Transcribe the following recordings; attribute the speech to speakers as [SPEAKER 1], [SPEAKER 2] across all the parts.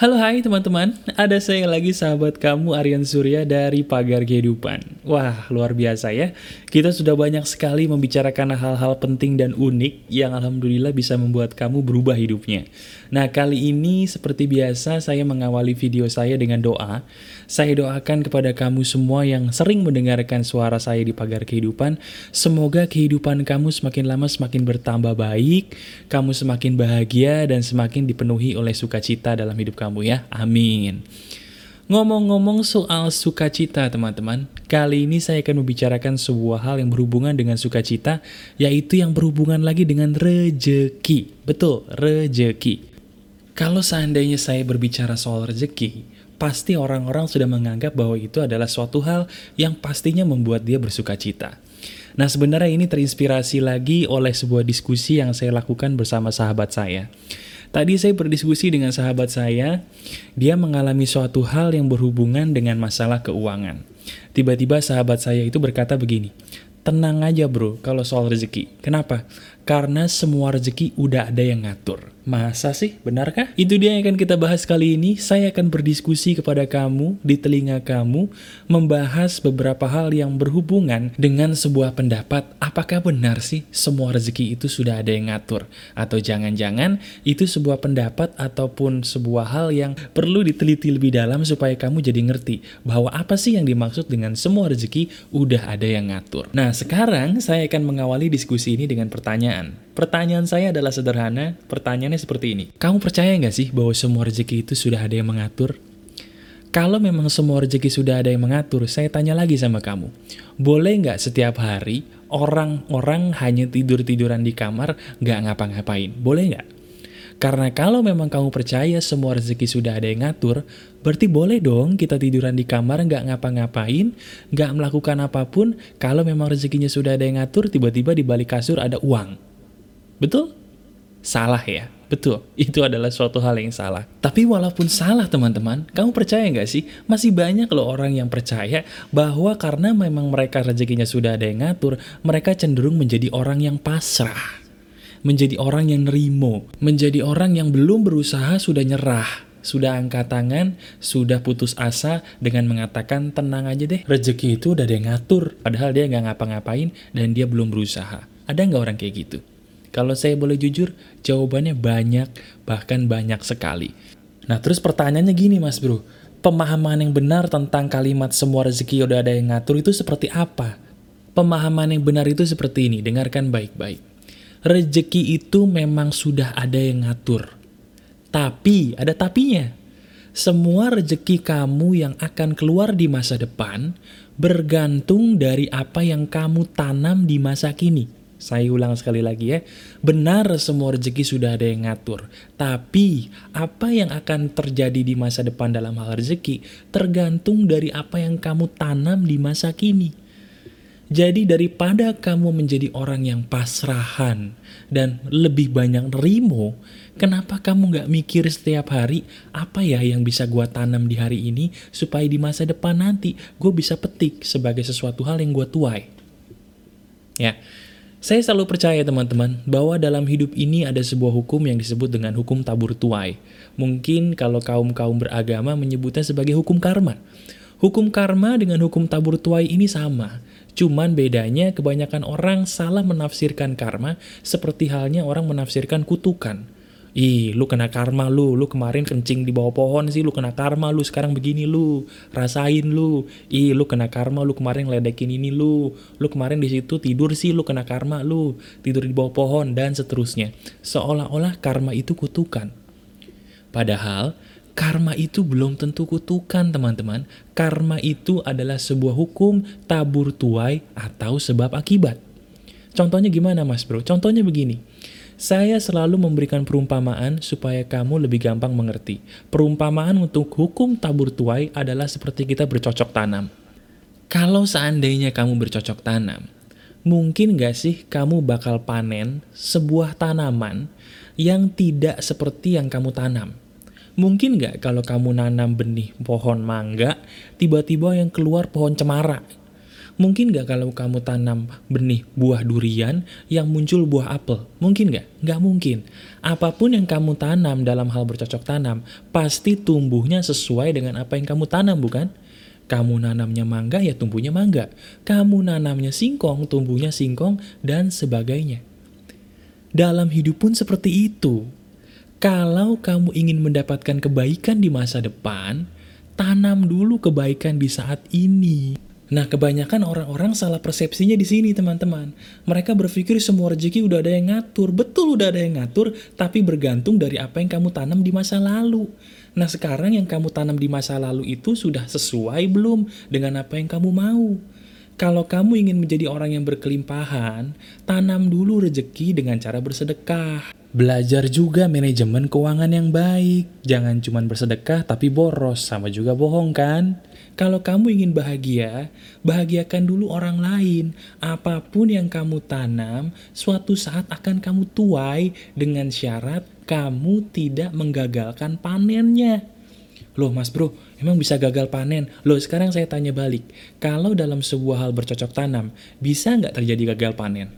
[SPEAKER 1] Halo hai teman-teman, ada saya lagi sahabat kamu Aryan Surya dari Pagar Kehidupan. Wah, luar biasa ya. Kita sudah banyak sekali membicarakan hal-hal penting dan unik yang alhamdulillah bisa membuat kamu berubah hidupnya. Nah, kali ini seperti biasa saya mengawali video saya dengan doa. Saya doakan kepada kamu semua yang sering mendengarkan suara saya di Pagar Kehidupan, semoga kehidupan kamu semakin lama semakin bertambah baik, kamu semakin bahagia dan semakin dipenuhi oleh sukacita dalam hidup kamu kamu ya. Amin. Ngomong-ngomong soal sukacita teman-teman, kali ini saya akan membicarakan sebuah hal yang berhubungan dengan sukacita, yaitu yang berhubungan lagi dengan rejeki. Betul, rejeki. Kalau seandainya saya berbicara soal rejeki, pasti orang-orang sudah menganggap bahwa itu adalah suatu hal yang pastinya membuat dia bersukacita. Nah sebenarnya ini terinspirasi lagi oleh sebuah diskusi yang saya lakukan bersama sahabat saya. Tadi saya berdiskusi dengan sahabat saya, dia mengalami suatu hal yang berhubungan dengan masalah keuangan. Tiba-tiba sahabat saya itu berkata begini, tenang aja bro kalau soal rezeki. Kenapa? Karena semua rezeki udah ada yang ngatur. Masa sih? Benarkah? Itu dia yang akan kita bahas kali ini. Saya akan berdiskusi kepada kamu, di telinga kamu, membahas beberapa hal yang berhubungan dengan sebuah pendapat. Apakah benar sih semua rezeki itu sudah ada yang ngatur? Atau jangan-jangan itu sebuah pendapat ataupun sebuah hal yang perlu diteliti lebih dalam supaya kamu jadi ngerti bahwa apa sih yang dimaksud dengan semua rezeki udah ada yang ngatur. Nah, sekarang saya akan mengawali diskusi ini dengan pertanyaan. Pertanyaan saya adalah sederhana, pertanyaannya seperti ini. Kamu percaya nggak sih bahwa semua rezeki itu sudah ada yang mengatur? Kalau memang semua rezeki sudah ada yang mengatur, saya tanya lagi sama kamu. Boleh nggak setiap hari orang-orang hanya tidur-tiduran di kamar, nggak ngapa-ngapain? Boleh nggak? Karena kalau memang kamu percaya semua rezeki sudah ada yang ngatur, berarti boleh dong kita tiduran di kamar nggak ngapa-ngapain, nggak melakukan apa pun, kalau memang rezekinya sudah ada yang ngatur, tiba-tiba di balik kasur ada uang. Betul? Salah ya? Betul, itu adalah suatu hal yang salah. Tapi walaupun salah teman-teman, kamu percaya nggak sih? Masih banyak loh orang yang percaya bahwa karena memang mereka rezekinya sudah ada yang ngatur, mereka cenderung menjadi orang yang pasrah. Menjadi orang yang nerimo. Menjadi orang yang belum berusaha sudah nyerah. Sudah angkat tangan, sudah putus asa dengan mengatakan tenang aja deh, rezeki itu udah ada yang ngatur. Padahal dia nggak ngapa-ngapain dan dia belum berusaha. Ada nggak orang kayak gitu? Kalau saya boleh jujur, jawabannya banyak, bahkan banyak sekali. Nah terus pertanyaannya gini mas bro, pemahaman yang benar tentang kalimat semua rezeki udah ada yang ngatur itu seperti apa? Pemahaman yang benar itu seperti ini, dengarkan baik-baik. Rezeki itu memang sudah ada yang ngatur. Tapi, ada tapinya. Semua rezeki kamu yang akan keluar di masa depan bergantung dari apa yang kamu tanam di masa kini. Saya ulang sekali lagi ya, benar semua rezeki sudah ada yang ngatur. Tapi, apa yang akan terjadi di masa depan dalam hal rezeki tergantung dari apa yang kamu tanam di masa kini. Jadi daripada kamu menjadi orang yang pasrahan dan lebih banyak nerimo, kenapa kamu nggak mikir setiap hari apa ya yang bisa gue tanam di hari ini supaya di masa depan nanti gue bisa petik sebagai sesuatu hal yang gue tuai. Ya, saya selalu percaya teman-teman bahwa dalam hidup ini ada sebuah hukum yang disebut dengan hukum tabur tuai. Mungkin kalau kaum-kaum beragama menyebutnya sebagai hukum karma. Hukum karma dengan hukum tabur tuai ini sama. Cuman bedanya kebanyakan orang salah menafsirkan karma seperti halnya orang menafsirkan kutukan. Ih, lu kena karma lu, lu kemarin kencing di bawah pohon sih, lu kena karma lu, sekarang begini lu, rasain lu. Ih, lu kena karma lu kemarin ledekin ini lu, lu kemarin di situ tidur sih, lu kena karma lu, tidur di bawah pohon dan seterusnya. Seolah-olah karma itu kutukan. Padahal karma itu belum tentu kutukan teman-teman. Karma itu adalah sebuah hukum tabur tuai atau sebab akibat. Contohnya gimana mas bro? Contohnya begini. Saya selalu memberikan perumpamaan supaya kamu lebih gampang mengerti. Perumpamaan untuk hukum tabur tuai adalah seperti kita bercocok tanam. Kalau seandainya kamu bercocok tanam, mungkin gak sih kamu bakal panen sebuah tanaman yang tidak seperti yang kamu tanam? Mungkin gak kalau kamu nanam benih pohon mangga, tiba-tiba yang keluar pohon cemara? Mungkin nggak kalau kamu tanam benih buah durian yang muncul buah apel? Mungkin nggak? Nggak mungkin. Apa pun yang kamu tanam dalam hal bercocok tanam, pasti tumbuhnya sesuai dengan apa yang kamu tanam, bukan? Kamu nanamnya mangga, ya tumbuhnya mangga. Kamu nanamnya singkong, tumbuhnya singkong, dan sebagainya. Dalam hidup pun seperti itu. Kalau kamu ingin mendapatkan kebaikan di masa depan, tanam dulu kebaikan di saat ini. Nah, kebanyakan orang-orang salah persepsinya di sini, teman-teman. Mereka berpikir semua rezeki udah ada yang ngatur. Betul udah ada yang ngatur, tapi bergantung dari apa yang kamu tanam di masa lalu. Nah, sekarang yang kamu tanam di masa lalu itu sudah sesuai belum dengan apa yang kamu mau? Kalau kamu ingin menjadi orang yang berkelimpahan, tanam dulu rezeki dengan cara bersedekah. Belajar juga manajemen keuangan yang baik. Jangan cuma bersedekah tapi boros, sama juga bohong kan? Kalau kamu ingin bahagia, bahagiakan dulu orang lain. Apa pun yang kamu tanam, suatu saat akan kamu tuai dengan syarat kamu tidak menggagalkan panennya. Loh mas bro, emang bisa gagal panen? Loh sekarang saya tanya balik, kalau dalam sebuah hal bercocok tanam, bisa nggak terjadi gagal panen?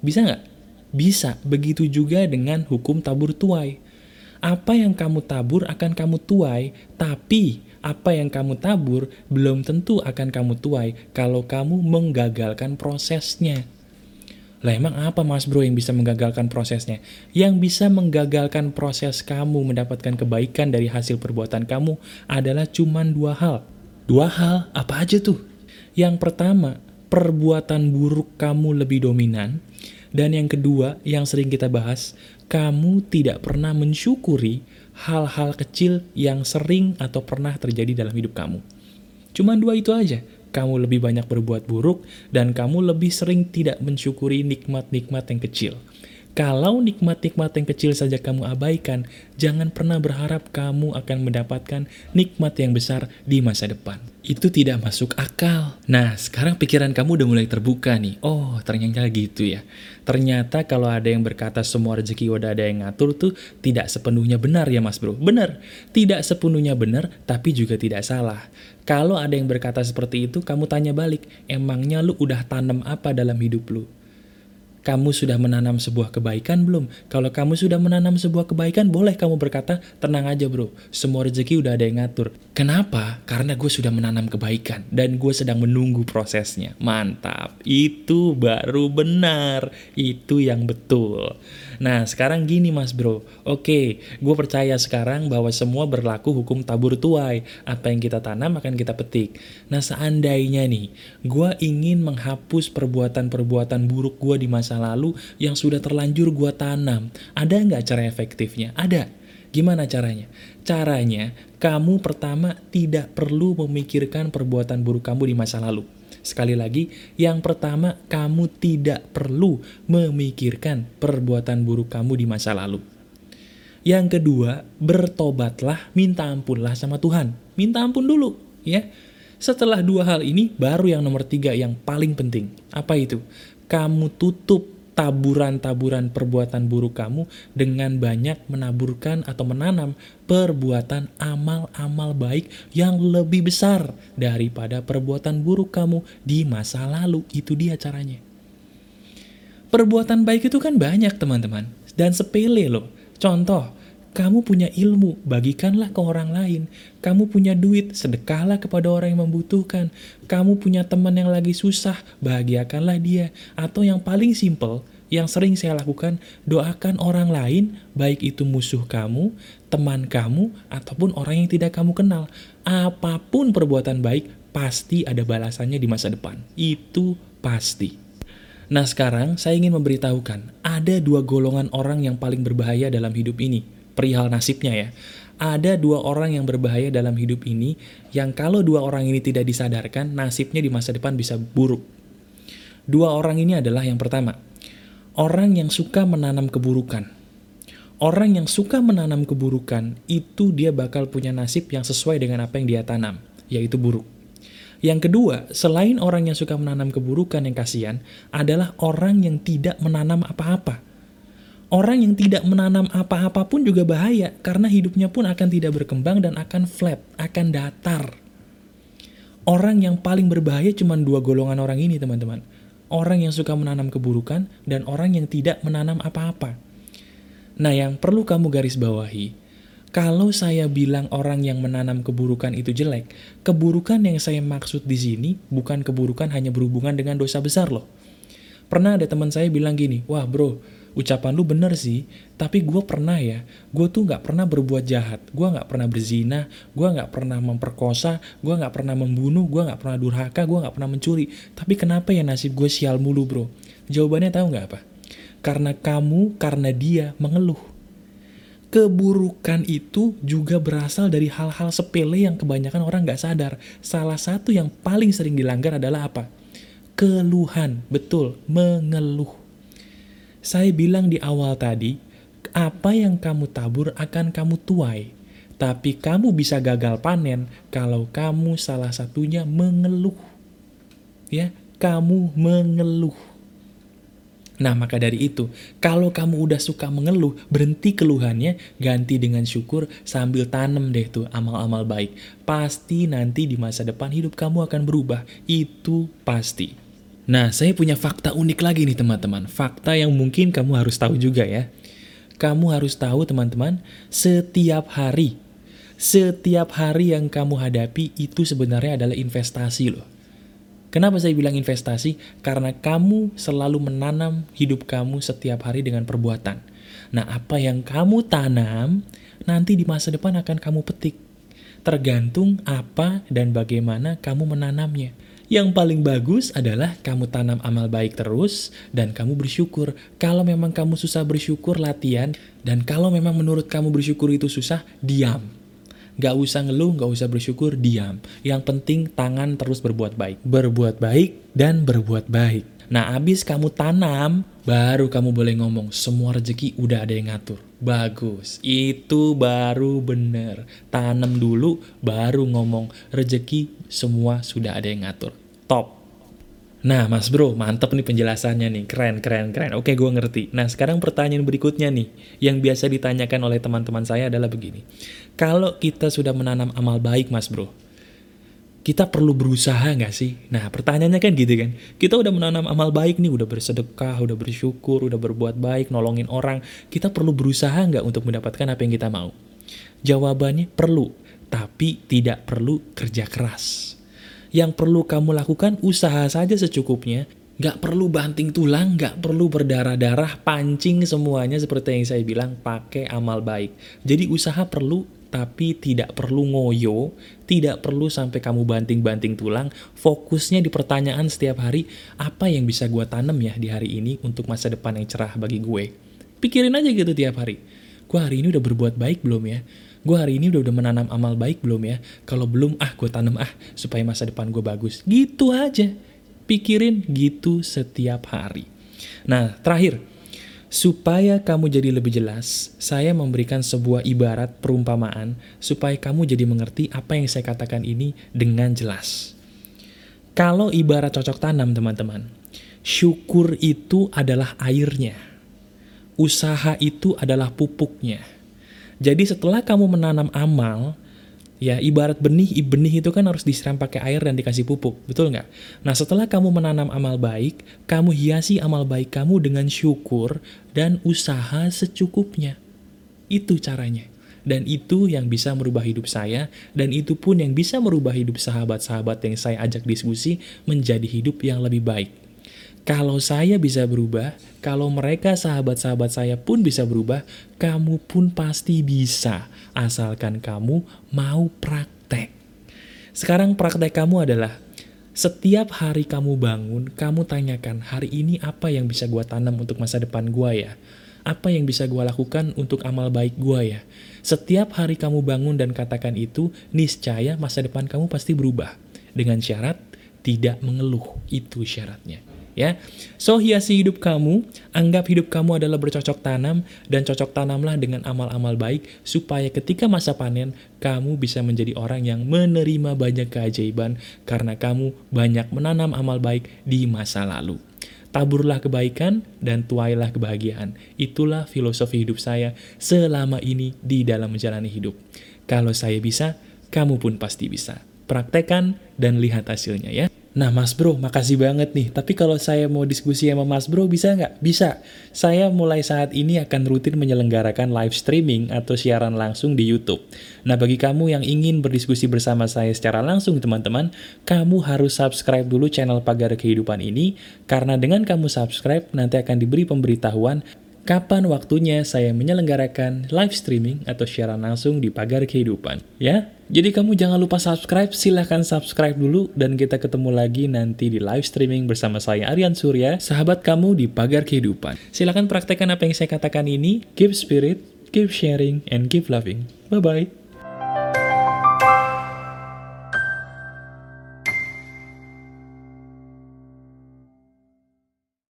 [SPEAKER 1] Bisa nggak? Bisa, begitu juga dengan hukum tabur tuai. Apa yang kamu tabur akan kamu tuai, tapi apa yang kamu tabur belum tentu akan kamu tuai kalau kamu menggagalkan prosesnya. Lah emang apa mas bro yang bisa menggagalkan prosesnya? Yang bisa menggagalkan proses kamu mendapatkan kebaikan dari hasil perbuatan kamu adalah cuma dua hal. Dua hal apa aja tuh? Yang pertama, perbuatan buruk kamu lebih dominan. Dan yang kedua, yang sering kita bahas, kamu tidak pernah mensyukuri hal-hal kecil yang sering atau pernah terjadi dalam hidup kamu. Cuma dua itu aja. Kamu lebih banyak berbuat buruk dan kamu lebih sering tidak mensyukuri nikmat-nikmat yang kecil. Kalau nikmat-nikmat yang kecil saja kamu abaikan, jangan pernah berharap kamu akan mendapatkan nikmat yang besar di masa depan. Itu tidak masuk akal. Nah, sekarang pikiran kamu udah mulai terbuka nih. Oh, ternyata gitu ya. Ternyata kalau ada yang berkata semua rezeki udah ada yang ngatur tuh tidak sepenuhnya benar ya mas bro. Benar, tidak sepenuhnya benar tapi juga tidak salah. Kalau ada yang berkata seperti itu, kamu tanya balik, emangnya lu udah tanam apa dalam hidup lu? Kamu sudah menanam sebuah kebaikan belum? Kalau kamu sudah menanam sebuah kebaikan, boleh kamu berkata, tenang aja bro, semua rezeki udah ada yang ngatur. Kenapa? Karena gue sudah menanam kebaikan, dan gue sedang menunggu prosesnya. Mantap, itu baru benar, itu yang betul. Nah, sekarang gini mas bro. Oke, gue percaya sekarang bahwa semua berlaku hukum tabur tuai. Apa yang kita tanam akan kita petik. Nah, seandainya nih, gue ingin menghapus perbuatan-perbuatan buruk gue di masa lalu yang sudah terlanjur gue tanam. Ada nggak cara efektifnya? Ada. Gimana caranya? Caranya, kamu pertama tidak perlu memikirkan perbuatan buruk kamu di masa lalu. Sekali lagi, yang pertama, kamu tidak perlu memikirkan perbuatan buruk kamu di masa lalu. Yang kedua, bertobatlah, minta ampunlah sama Tuhan. Minta ampun dulu, ya. Setelah dua hal ini, baru yang nomor tiga yang paling penting. Apa itu? Kamu tutup taburan-taburan perbuatan buruk kamu dengan banyak menaburkan atau menanam perbuatan amal-amal baik yang lebih besar daripada perbuatan buruk kamu di masa lalu. Itu dia caranya. Perbuatan baik itu kan banyak teman-teman dan sepele loh. Contoh, kamu punya ilmu, bagikanlah ke orang lain. Kamu punya duit, sedekahlah kepada orang yang membutuhkan. Kamu punya teman yang lagi susah, bahagiakanlah dia. Atau yang paling simple, yang sering saya lakukan, doakan orang lain, baik itu musuh kamu, teman kamu, ataupun orang yang tidak kamu kenal. Apa pun perbuatan baik, pasti ada balasannya di masa depan. Itu pasti. Nah sekarang saya ingin memberitahukan, ada dua golongan orang yang paling berbahaya dalam hidup ini perihal nasibnya ya. Ada dua orang yang berbahaya dalam hidup ini yang kalau dua orang ini tidak disadarkan, nasibnya di masa depan bisa buruk. Dua orang ini adalah yang pertama, orang yang suka menanam keburukan. Orang yang suka menanam keburukan itu dia bakal punya nasib yang sesuai dengan apa yang dia tanam, yaitu buruk. Yang kedua, selain orang yang suka menanam keburukan yang kasihan, adalah orang yang tidak menanam apa-apa. Orang yang tidak menanam apa-apa pun juga bahaya, karena hidupnya pun akan tidak berkembang dan akan flat, akan datar. Orang yang paling berbahaya cuma dua golongan orang ini, teman-teman. Orang yang suka menanam keburukan dan orang yang tidak menanam apa-apa. Nah, yang perlu kamu garis bawahi, kalau saya bilang orang yang menanam keburukan itu jelek, keburukan yang saya maksud di sini bukan keburukan hanya berhubungan dengan dosa besar loh. Pernah ada teman saya bilang gini, wah bro, ucapan lu bener sih, tapi gue pernah ya, gue tuh gak pernah berbuat jahat, gue gak pernah berzina, gue gak pernah memperkosa, gue gak pernah membunuh, gue gak pernah durhaka, gue gak pernah mencuri. Tapi kenapa ya nasib gue sial mulu bro? Jawabannya tahu gak apa? Karena kamu, karena dia mengeluh. Keburukan itu juga berasal dari hal-hal sepele yang kebanyakan orang gak sadar. Salah satu yang paling sering dilanggar adalah apa? Keluhan, betul, mengeluh saya bilang di awal tadi, apa yang kamu tabur akan kamu tuai. Tapi kamu bisa gagal panen kalau kamu salah satunya mengeluh. Ya, kamu mengeluh. Nah, maka dari itu, kalau kamu udah suka mengeluh, berhenti keluhannya, ganti dengan syukur sambil tanam deh tuh amal-amal baik. Pasti nanti di masa depan hidup kamu akan berubah. Itu pasti. Nah, saya punya fakta unik lagi nih teman-teman. Fakta yang mungkin kamu harus tahu juga ya. Kamu harus tahu teman-teman, setiap hari, setiap hari yang kamu hadapi itu sebenarnya adalah investasi loh. Kenapa saya bilang investasi? Karena kamu selalu menanam hidup kamu setiap hari dengan perbuatan. Nah, apa yang kamu tanam, nanti di masa depan akan kamu petik. Tergantung apa dan bagaimana kamu menanamnya. Yang paling bagus adalah kamu tanam amal baik terus dan kamu bersyukur. Kalau memang kamu susah bersyukur, latihan. Dan kalau memang menurut kamu bersyukur itu susah, diam. Gak usah ngeluh, gak usah bersyukur, diam. Yang penting tangan terus berbuat baik. Berbuat baik dan berbuat baik. Nah, abis kamu tanam, baru kamu boleh ngomong, semua rezeki udah ada yang ngatur. Bagus, itu baru bener. Tanam dulu, baru ngomong. Rezeki semua sudah ada yang ngatur. Top. Nah, Mas Bro, mantep nih penjelasannya nih. Keren, keren, keren. Oke, gue ngerti. Nah, sekarang pertanyaan berikutnya nih. Yang biasa ditanyakan oleh teman-teman saya adalah begini. Kalau kita sudah menanam amal baik, Mas Bro, kita perlu berusaha nggak sih? Nah, pertanyaannya kan gitu kan. Kita udah menanam amal baik nih, udah bersedekah, udah bersyukur, udah berbuat baik, nolongin orang. Kita perlu berusaha nggak untuk mendapatkan apa yang kita mau? Jawabannya perlu, tapi tidak perlu kerja keras. Yang perlu kamu lakukan usaha saja secukupnya, Gak perlu banting tulang, gak perlu berdarah-darah, pancing semuanya seperti yang saya bilang, pakai amal baik. Jadi usaha perlu, tapi tidak perlu ngoyo, tidak perlu sampai kamu banting-banting tulang, fokusnya di pertanyaan setiap hari, apa yang bisa gue tanam ya di hari ini untuk masa depan yang cerah bagi gue. Pikirin aja gitu tiap hari. Gue hari ini udah berbuat baik belum ya? Gue hari ini udah, udah menanam amal baik belum ya? Kalau belum, ah gue tanam ah, supaya masa depan gue bagus. Gitu aja. Pikirin gitu setiap hari. Nah, terakhir, supaya kamu jadi lebih jelas, saya memberikan sebuah ibarat perumpamaan supaya kamu jadi mengerti apa yang saya katakan ini dengan jelas. Kalau ibarat cocok tanam, teman-teman, syukur itu adalah airnya. Usaha itu adalah pupuknya. Jadi setelah kamu menanam amal, Ya, ibarat benih, benih itu kan harus disiram pakai air dan dikasih pupuk, betul nggak? Nah, setelah kamu menanam amal baik, kamu hiasi amal baik kamu dengan syukur dan usaha secukupnya. Itu caranya. Dan itu yang bisa merubah hidup saya, dan itu pun yang bisa merubah hidup sahabat-sahabat yang saya ajak diskusi menjadi hidup yang lebih baik. Kalau saya bisa berubah, kalau mereka sahabat-sahabat saya pun bisa berubah, kamu pun pasti bisa, asalkan kamu mau praktek. Sekarang praktek kamu adalah, setiap hari kamu bangun, kamu tanyakan, hari ini apa yang bisa gue tanam untuk masa depan gue ya? Apa yang bisa gue lakukan untuk amal baik gue ya? Setiap hari kamu bangun dan katakan itu, niscaya masa depan kamu pasti berubah. Dengan syarat, tidak mengeluh. Itu syaratnya ya. So hiasi hidup kamu, anggap hidup kamu adalah bercocok tanam dan cocok tanamlah dengan amal-amal baik supaya ketika masa panen kamu bisa menjadi orang yang menerima banyak keajaiban karena kamu banyak menanam amal baik di masa lalu. Taburlah kebaikan dan tuailah kebahagiaan. Itulah filosofi hidup saya selama ini di dalam menjalani hidup. Kalau saya bisa, kamu pun pasti bisa. praktekan, dan lihat hasilnya ya. Nah mas bro, makasih banget nih. Tapi kalau saya mau diskusi sama mas bro, bisa nggak? Bisa. Saya mulai saat ini akan rutin menyelenggarakan live streaming atau siaran langsung di Youtube. Nah bagi kamu yang ingin berdiskusi bersama saya secara langsung teman-teman, kamu harus subscribe dulu channel Pagar Kehidupan ini, karena dengan kamu subscribe, nanti akan diberi pemberitahuan kapan waktunya saya menyelenggarakan live streaming atau siaran langsung di Pagar Kehidupan. Ya, jadi kamu jangan lupa subscribe, silahkan subscribe dulu, dan kita ketemu lagi nanti di live streaming bersama saya Aryan Surya, sahabat kamu di Pagar Kehidupan. Silahkan praktekkan apa yang saya katakan ini, keep spirit, keep sharing, and keep loving. Bye-bye.